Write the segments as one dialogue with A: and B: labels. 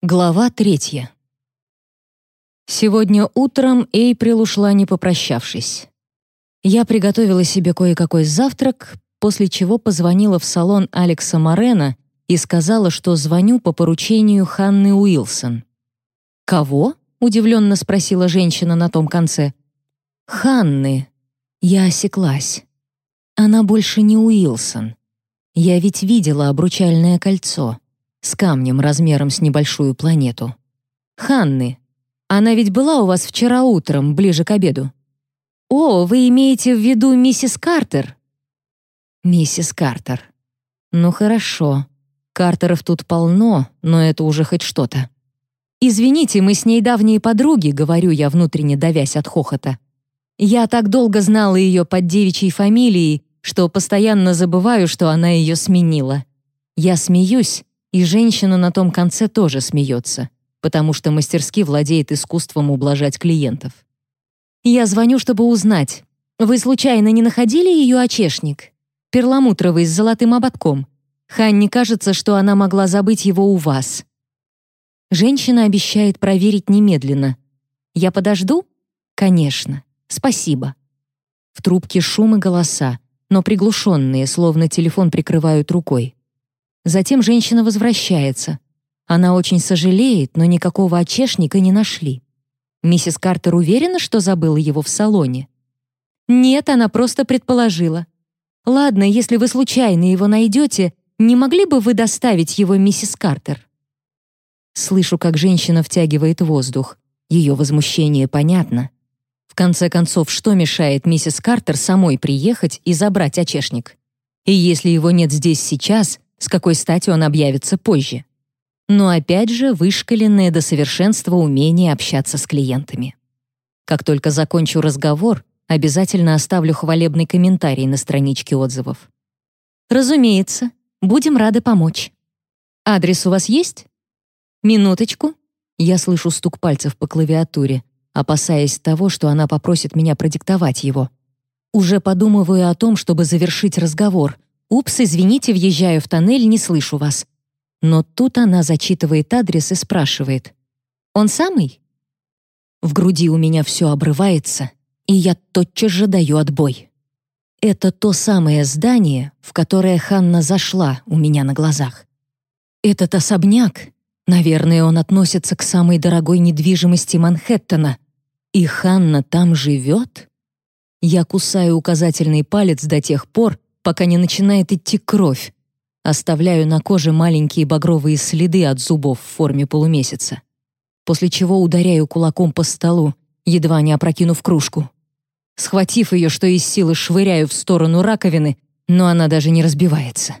A: Глава третья. Сегодня утром Эйприл ушла, не попрощавшись. Я приготовила себе кое-какой завтрак, после чего позвонила в салон Алекса Морена и сказала, что звоню по поручению Ханны Уилсон. «Кого?» — удивленно спросила женщина на том конце. «Ханны». Я осеклась. Она больше не Уилсон. Я ведь видела обручальное кольцо с камнем размером с небольшую планету. Ханны. Она ведь была у вас вчера утром, ближе к обеду. О, вы имеете в виду миссис Картер? Миссис Картер. Ну хорошо. Картеров тут полно, но это уже хоть что-то. «Извините, мы с ней давние подруги», — говорю я, внутренне давясь от хохота. Я так долго знала ее под девичьей фамилией, что постоянно забываю, что она ее сменила. Я смеюсь, и женщина на том конце тоже смеется, потому что мастерски владеет искусством ублажать клиентов. Я звоню, чтобы узнать, вы случайно не находили ее очешник? Перламутровый с золотым ободком. Ханне кажется, что она могла забыть его у вас. Женщина обещает проверить немедленно. Я подожду? Конечно. Спасибо. В трубке шум и голоса, но приглушенные, словно телефон прикрывают рукой. Затем женщина возвращается. Она очень сожалеет, но никакого очешника не нашли. Миссис Картер уверена, что забыла его в салоне? Нет, она просто предположила. Ладно, если вы случайно его найдете, не могли бы вы доставить его миссис Картер? Слышу, как женщина втягивает воздух. Ее возмущение понятно. В конце концов, что мешает миссис Картер самой приехать и забрать очешник? И если его нет здесь сейчас, с какой стати он объявится позже. Но опять же, вышкаленное до совершенства умение общаться с клиентами. Как только закончу разговор, обязательно оставлю хвалебный комментарий на страничке отзывов. Разумеется, будем рады помочь. Адрес у вас есть? Минуточку. Я слышу стук пальцев по клавиатуре, опасаясь того, что она попросит меня продиктовать его. Уже подумываю о том, чтобы завершить разговор, «Упс, извините, въезжаю в тоннель, не слышу вас». Но тут она зачитывает адрес и спрашивает. «Он самый?» В груди у меня все обрывается, и я тотчас же даю отбой. Это то самое здание, в которое Ханна зашла у меня на глазах. Этот особняк, наверное, он относится к самой дорогой недвижимости Манхэттена. И Ханна там живет? Я кусаю указательный палец до тех пор, пока не начинает идти кровь. Оставляю на коже маленькие багровые следы от зубов в форме полумесяца. После чего ударяю кулаком по столу, едва не опрокинув кружку. Схватив ее, что из силы швыряю в сторону раковины, но она даже не разбивается.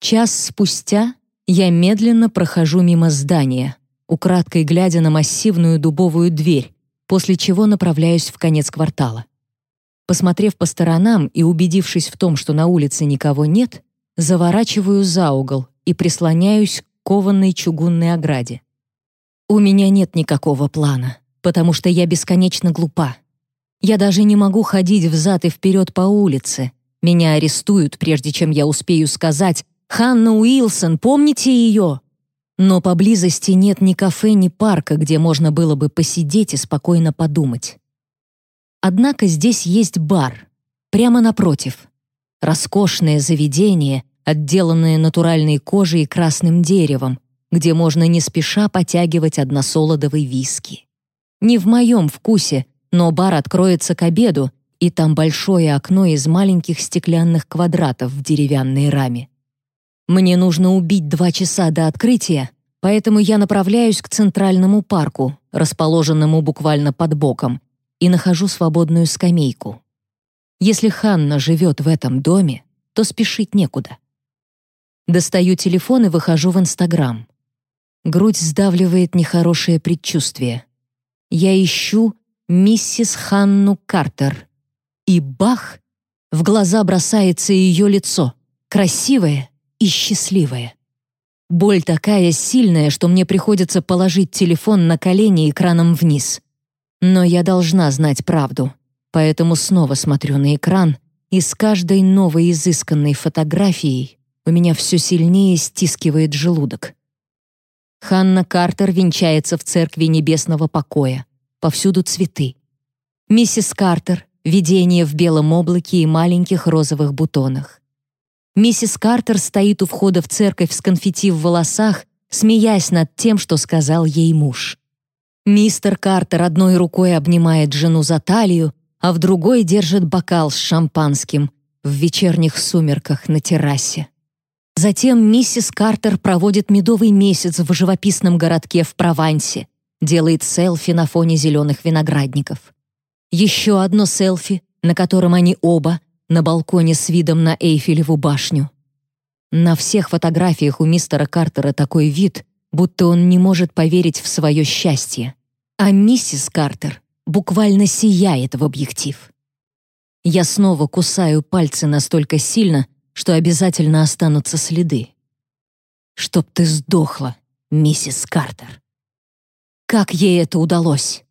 A: Час спустя я медленно прохожу мимо здания, украдкой глядя на массивную дубовую дверь, после чего направляюсь в конец квартала. Посмотрев по сторонам и убедившись в том, что на улице никого нет, заворачиваю за угол и прислоняюсь к кованой чугунной ограде. У меня нет никакого плана, потому что я бесконечно глупа. Я даже не могу ходить взад и вперед по улице. Меня арестуют, прежде чем я успею сказать «Ханна Уилсон, помните ее?» Но поблизости нет ни кафе, ни парка, где можно было бы посидеть и спокойно подумать. Однако здесь есть бар, прямо напротив. Роскошное заведение, отделанное натуральной кожей и красным деревом, где можно не спеша потягивать односолодовый виски. Не в моем вкусе, но бар откроется к обеду, и там большое окно из маленьких стеклянных квадратов в деревянной раме. Мне нужно убить два часа до открытия, поэтому я направляюсь к центральному парку, расположенному буквально под боком, и нахожу свободную скамейку. Если Ханна живет в этом доме, то спешить некуда. Достаю телефон и выхожу в Инстаграм. Грудь сдавливает нехорошее предчувствие. Я ищу миссис Ханну Картер. И бах! В глаза бросается ее лицо, красивое и счастливое. Боль такая сильная, что мне приходится положить телефон на колени экраном вниз. Но я должна знать правду, поэтому снова смотрю на экран, и с каждой новой изысканной фотографией у меня все сильнее стискивает желудок. Ханна Картер венчается в церкви небесного покоя. Повсюду цветы. Миссис Картер — видение в белом облаке и маленьких розовых бутонах. Миссис Картер стоит у входа в церковь с конфетти в волосах, смеясь над тем, что сказал ей муж. Мистер Картер одной рукой обнимает жену за талию, а в другой держит бокал с шампанским в вечерних сумерках на террасе. Затем миссис Картер проводит медовый месяц в живописном городке в Провансе, делает селфи на фоне зеленых виноградников. Еще одно селфи, на котором они оба на балконе с видом на Эйфелеву башню. На всех фотографиях у мистера Картера такой вид, будто он не может поверить в свое счастье. А миссис Картер буквально сияет в объектив. Я снова кусаю пальцы настолько сильно, что обязательно останутся следы. Чтоб ты сдохла, миссис Картер. Как ей это удалось?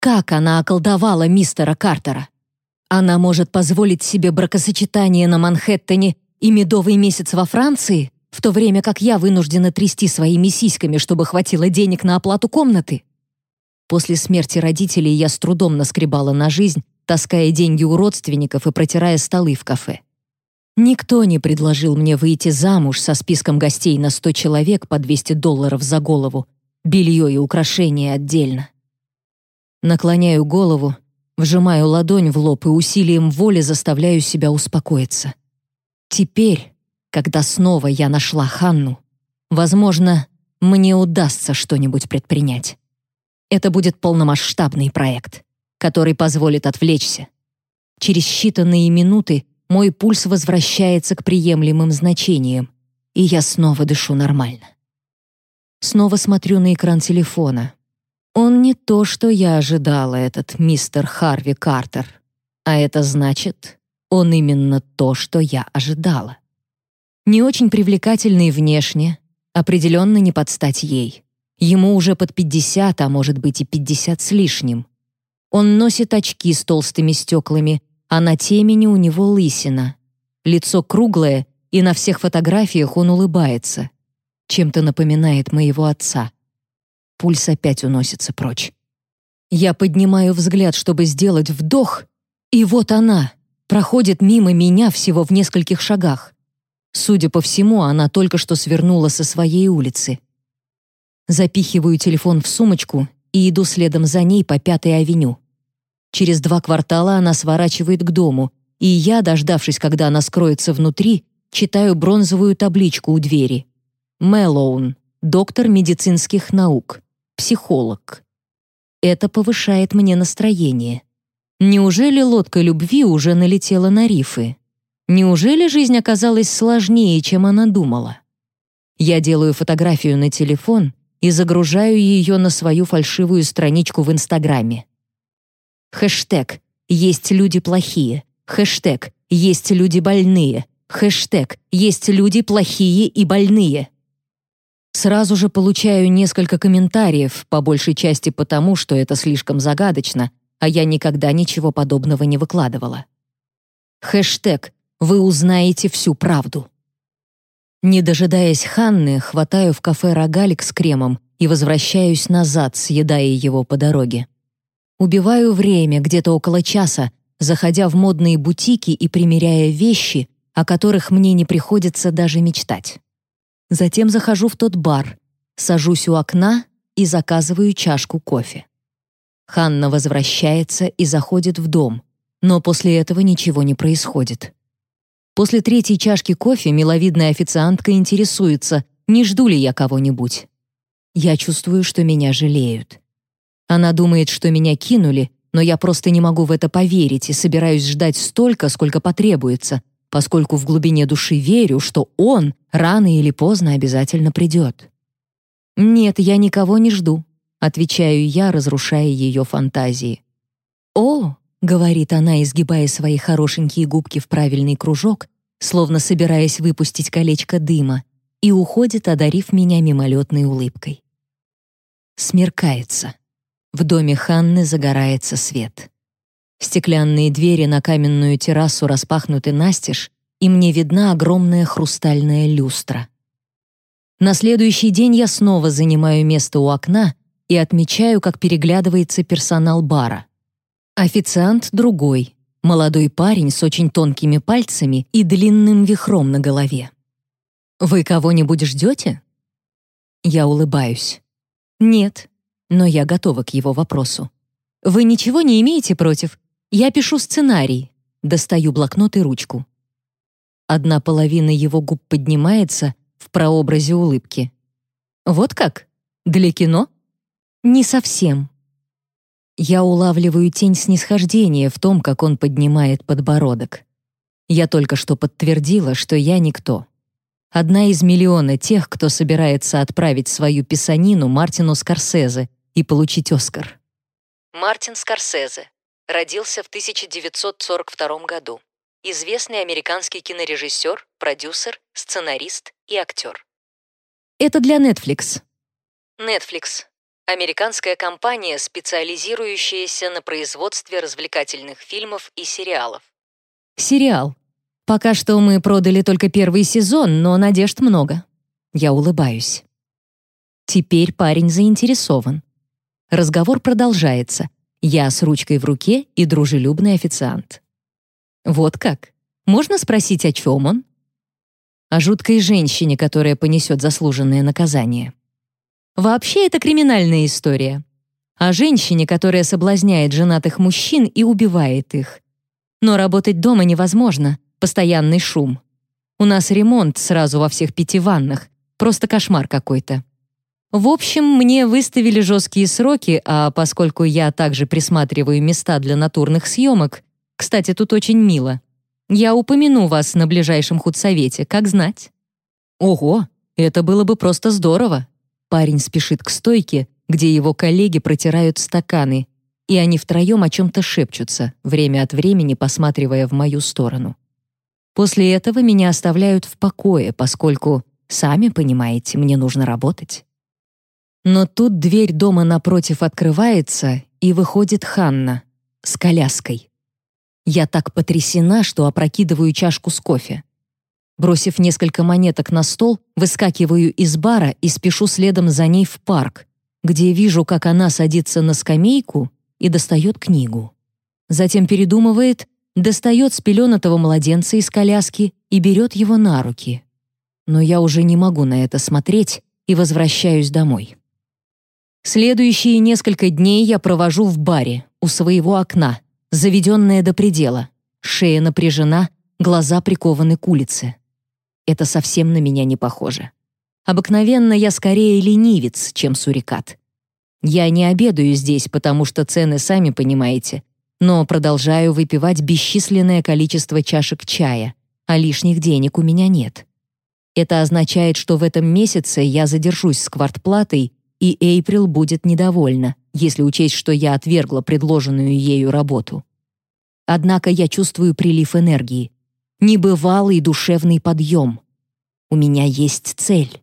A: Как она околдовала мистера Картера? Она может позволить себе бракосочетание на Манхэттене и медовый месяц во Франции, в то время как я вынуждена трясти своими сиськами, чтобы хватило денег на оплату комнаты? После смерти родителей я с трудом наскребала на жизнь, таская деньги у родственников и протирая столы в кафе. Никто не предложил мне выйти замуж со списком гостей на 100 человек по 200 долларов за голову, белье и украшения отдельно. Наклоняю голову, вжимаю ладонь в лоб и усилием воли заставляю себя успокоиться. Теперь, когда снова я нашла Ханну, возможно, мне удастся что-нибудь предпринять. Это будет полномасштабный проект, который позволит отвлечься. Через считанные минуты мой пульс возвращается к приемлемым значениям, и я снова дышу нормально. Снова смотрю на экран телефона. Он не то, что я ожидала, этот мистер Харви Картер. А это значит, он именно то, что я ожидала. Не очень привлекательный внешне, определенно не под стать ей. Ему уже под 50, а может быть и 50 с лишним. Он носит очки с толстыми стеклами, а на темени у него лысина. Лицо круглое, и на всех фотографиях он улыбается. Чем-то напоминает моего отца. Пульс опять уносится прочь. Я поднимаю взгляд, чтобы сделать вдох, и вот она проходит мимо меня всего в нескольких шагах. Судя по всему, она только что свернула со своей улицы. Запихиваю телефон в сумочку и иду следом за ней по Пятой авеню. Через два квартала она сворачивает к дому, и я, дождавшись, когда она скроется внутри, читаю бронзовую табличку у двери. Мэллоун, доктор медицинских наук, психолог. Это повышает мне настроение. Неужели лодка любви уже налетела на рифы? Неужели жизнь оказалась сложнее, чем она думала? Я делаю фотографию на телефон и загружаю ее на свою фальшивую страничку в Инстаграме. Хэштег «Есть люди плохие». Хэштег «Есть люди больные». Хэштег «Есть люди плохие и больные». Сразу же получаю несколько комментариев, по большей части потому, что это слишком загадочно, а я никогда ничего подобного не выкладывала. Хэштег «Вы узнаете всю правду». Не дожидаясь Ханны, хватаю в кафе рогалик с кремом и возвращаюсь назад, съедая его по дороге. Убиваю время где-то около часа, заходя в модные бутики и примеряя вещи, о которых мне не приходится даже мечтать. Затем захожу в тот бар, сажусь у окна и заказываю чашку кофе. Ханна возвращается и заходит в дом, но после этого ничего не происходит. После третьей чашки кофе миловидная официантка интересуется, не жду ли я кого-нибудь. Я чувствую, что меня жалеют. Она думает, что меня кинули, но я просто не могу в это поверить и собираюсь ждать столько, сколько потребуется, поскольку в глубине души верю, что он рано или поздно обязательно придет. «Нет, я никого не жду», — отвечаю я, разрушая ее фантазии. «О», — говорит она, изгибая свои хорошенькие губки в правильный кружок, словно собираясь выпустить колечко дыма, и уходит, одарив меня мимолетной улыбкой. Смеркается. В доме Ханны загорается свет. Стеклянные двери на каменную террасу распахнуты настежь, и мне видна огромная хрустальная люстра. На следующий день я снова занимаю место у окна и отмечаю, как переглядывается персонал бара. Официант другой, молодой парень с очень тонкими пальцами и длинным вихром на голове. «Вы кого-нибудь ждете?» Я улыбаюсь. «Нет, но я готова к его вопросу. Вы ничего не имеете против? Я пишу сценарий. Достаю блокнот и ручку. Одна половина его губ поднимается в прообразе улыбки. Вот как? Для кино? Не совсем. Я улавливаю тень снисхождения в том, как он поднимает подбородок. Я только что подтвердила, что я никто. Одна из миллиона тех, кто собирается отправить свою писанину Мартину Скорсезе и получить Оскар. Мартин Скорсезе родился в 1942 году. Известный американский кинорежиссер, продюсер, сценарист и актер. Это для Netflix. Netflix — американская компания, специализирующаяся на производстве развлекательных фильмов и сериалов. Сериал. Пока что мы продали только первый сезон, но надежд много. Я улыбаюсь. Теперь парень заинтересован. Разговор продолжается. Я с ручкой в руке и дружелюбный официант. Вот как? Можно спросить, о чем он? О жуткой женщине, которая понесет заслуженное наказание. Вообще это криминальная история. О женщине, которая соблазняет женатых мужчин и убивает их. Но работать дома невозможно, постоянный шум. У нас ремонт сразу во всех пяти ваннах, просто кошмар какой-то. В общем, мне выставили жесткие сроки, а поскольку я также присматриваю места для натурных съемок, кстати, тут очень мило, я упомяну вас на ближайшем худсовете, как знать. Ого, это было бы просто здорово. Парень спешит к стойке, где его коллеги протирают стаканы, и они втроем о чем-то шепчутся, время от времени посматривая в мою сторону. После этого меня оставляют в покое, поскольку, сами понимаете, мне нужно работать. Но тут дверь дома напротив открывается, и выходит Ханна с коляской. Я так потрясена, что опрокидываю чашку с кофе. Бросив несколько монеток на стол, выскакиваю из бара и спешу следом за ней в парк, где вижу, как она садится на скамейку и достает книгу. Затем передумывает, достает спеленатого младенца из коляски и берет его на руки. Но я уже не могу на это смотреть и возвращаюсь домой. Следующие несколько дней я провожу в баре, у своего окна, заведенная до предела. Шея напряжена, глаза прикованы к улице. Это совсем на меня не похоже. Обыкновенно я скорее ленивец, чем сурикат. Я не обедаю здесь, потому что цены сами понимаете, но продолжаю выпивать бесчисленное количество чашек чая, а лишних денег у меня нет. Это означает, что в этом месяце я задержусь с квартплатой и Эйприл будет недовольна, если учесть, что я отвергла предложенную ею работу. Однако я чувствую прилив энергии, небывалый душевный подъем. У меня есть цель.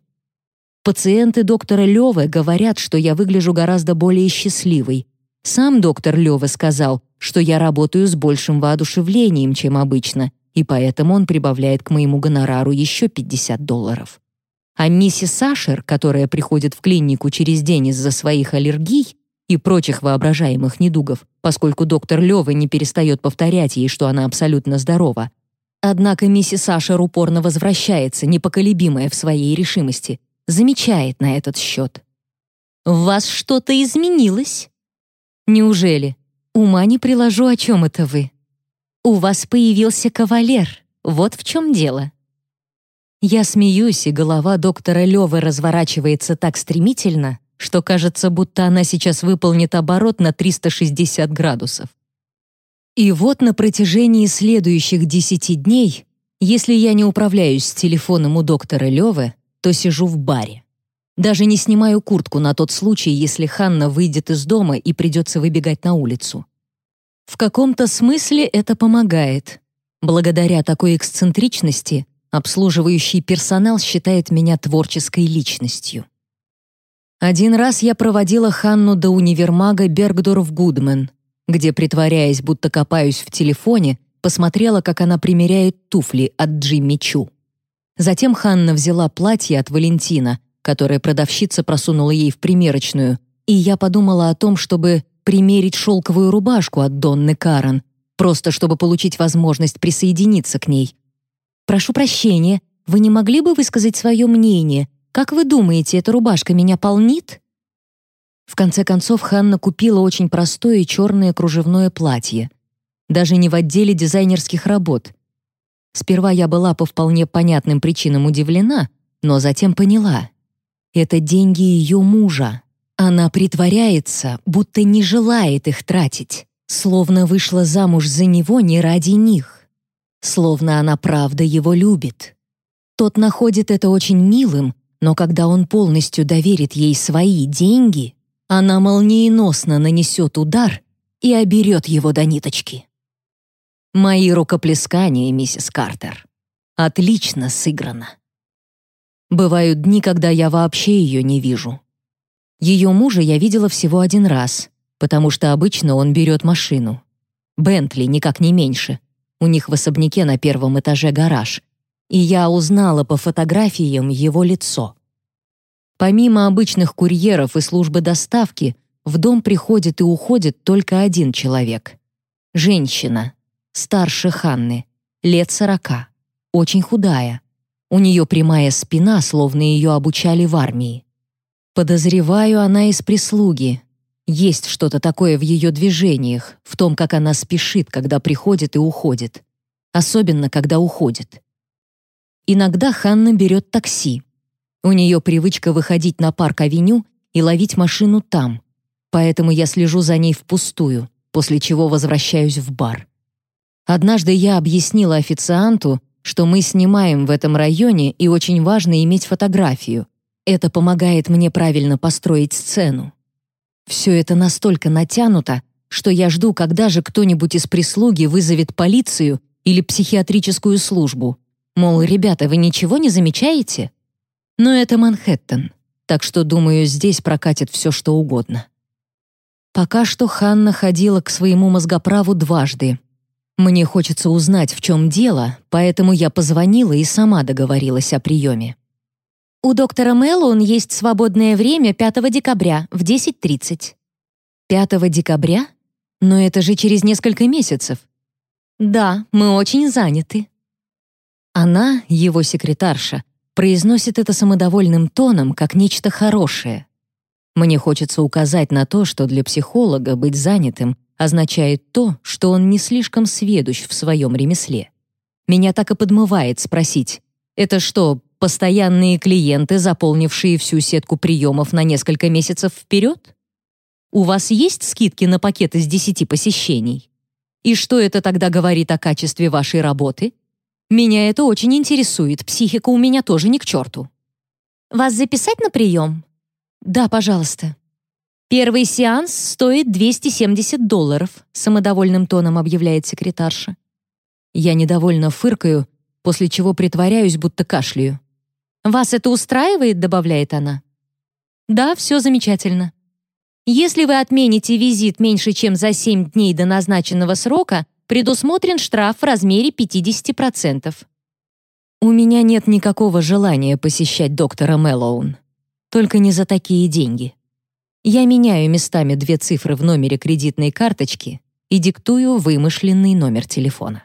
A: Пациенты доктора Лёвы говорят, что я выгляжу гораздо более счастливой. Сам доктор Лёва сказал, что я работаю с большим воодушевлением, чем обычно, и поэтому он прибавляет к моему гонорару еще 50 долларов. А миссис Сашер, которая приходит в клинику через день из-за своих аллергий и прочих воображаемых недугов, поскольку доктор Лёва не перестает повторять ей, что она абсолютно здорова. Однако миссис Сашер упорно возвращается, непоколебимая в своей решимости, замечает на этот счет. «В вас что-то изменилось?» «Неужели? Ума не приложу, о чем это вы?» «У вас появился кавалер, вот в чем дело». Я смеюсь, и голова доктора Лёвы разворачивается так стремительно, что кажется, будто она сейчас выполнит оборот на 360 градусов. И вот на протяжении следующих 10 дней, если я не управляюсь с телефоном у доктора Лёвы, то сижу в баре. Даже не снимаю куртку на тот случай, если Ханна выйдет из дома и придется выбегать на улицу. В каком-то смысле это помогает. Благодаря такой эксцентричности Обслуживающий персонал считает меня творческой личностью. Один раз я проводила Ханну до универмага Бергдорф-Гудмен, где, притворяясь, будто копаюсь в телефоне, посмотрела, как она примеряет туфли от Джимми Чу. Затем Ханна взяла платье от Валентина, которое продавщица просунула ей в примерочную, и я подумала о том, чтобы примерить шелковую рубашку от Донны Карен, просто чтобы получить возможность присоединиться к ней. «Прошу прощения, вы не могли бы высказать свое мнение? Как вы думаете, эта рубашка меня полнит?» В конце концов, Ханна купила очень простое черное кружевное платье. Даже не в отделе дизайнерских работ. Сперва я была по вполне понятным причинам удивлена, но затем поняла. Это деньги ее мужа. Она притворяется, будто не желает их тратить, словно вышла замуж за него не ради них. Словно она правда его любит. Тот находит это очень милым, но когда он полностью доверит ей свои деньги, она молниеносно нанесет удар и оберет его до ниточки. Мои рукоплескания, миссис Картер. Отлично сыграно. Бывают дни, когда я вообще ее не вижу. Ее мужа я видела всего один раз, потому что обычно он берет машину. Бентли никак не меньше. У них в особняке на первом этаже гараж. И я узнала по фотографиям его лицо. Помимо обычных курьеров и службы доставки, в дом приходит и уходит только один человек. Женщина, старше Ханны, лет сорока, очень худая, у нее прямая спина, словно ее обучали в армии. Подозреваю, она из прислуги. Есть что-то такое в ее движениях, в том, как она спешит, когда приходит и уходит. Особенно, когда уходит. Иногда Ханна берет такси. У нее привычка выходить на парк-авеню и ловить машину там. Поэтому я слежу за ней впустую, после чего возвращаюсь в бар. Однажды я объяснила официанту, что мы снимаем в этом районе и очень важно иметь фотографию. Это помогает мне правильно построить сцену. Все это настолько натянуто, что я жду, когда же кто-нибудь из прислуги вызовет полицию или психиатрическую службу. Мол, ребята, вы ничего не замечаете? Но это Манхэттен, так что, думаю, здесь прокатит все, что угодно. Пока что Ханна ходила к своему мозгоправу дважды, мне хочется узнать, в чем дело, поэтому я позвонила и сама договорилась о приеме. У доктора Мэллоун есть свободное время 5 декабря в 10.30. 5 декабря? Но это же через несколько месяцев. Да, мы очень заняты. Она, его секретарша, произносит это самодовольным тоном, как нечто хорошее. Мне хочется указать на то, что для психолога быть занятым означает то, что он не слишком сведущ в своем ремесле. Меня так и подмывает спросить, это что, постоянные клиенты, заполнившие всю сетку приемов на несколько месяцев вперед? У вас есть скидки на пакеты с 10 посещений? И что это тогда говорит о качестве вашей работы? Меня это очень интересует, психика у меня тоже не к черту. Вас записать на прием? Да, пожалуйста. «Первый сеанс стоит 270 долларов», — самодовольным тоном объявляет секретарша. Я недовольно фыркаю, после чего притворяюсь, будто кашляю. «Вас это устраивает?» — добавляет она. «Да, все замечательно. Если вы отмените визит меньше, чем за 7 дней до назначенного срока, предусмотрен штраф в размере 50%. У меня нет никакого желания посещать доктора Мэллоун. Только не за такие деньги. Я меняю местами две цифры в номере кредитной карточки и диктую вымышленный номер телефона.